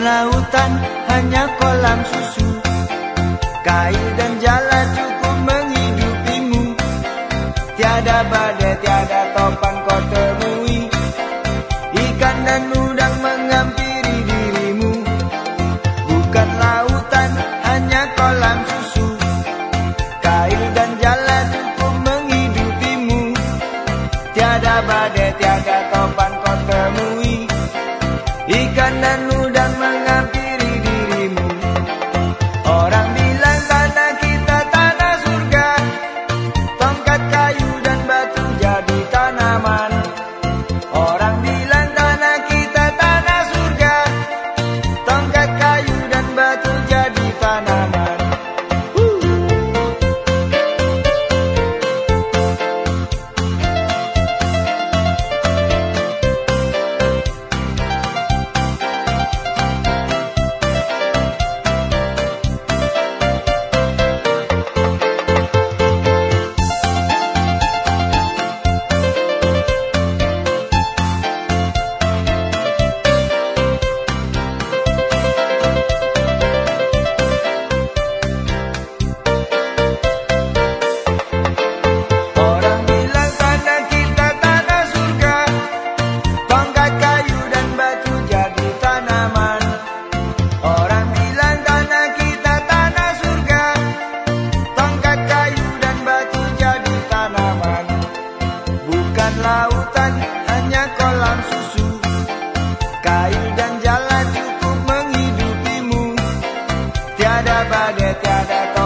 lautan hanya kolam susu. Kayu dan jala cukup menghidupimu. Tiada badai, tiada topan kau temui. Ikan dan udang menghampiri dirimu. Bukan lautan, hanya kolam susu. Kayu dan jala cukup menghidupimu. Tiada badai, tiada topan kau temui. Ikan dan Lautan hanya kolam susu. Kayu dan jalan cukup menghidupimu. Tiada badai, tiada topan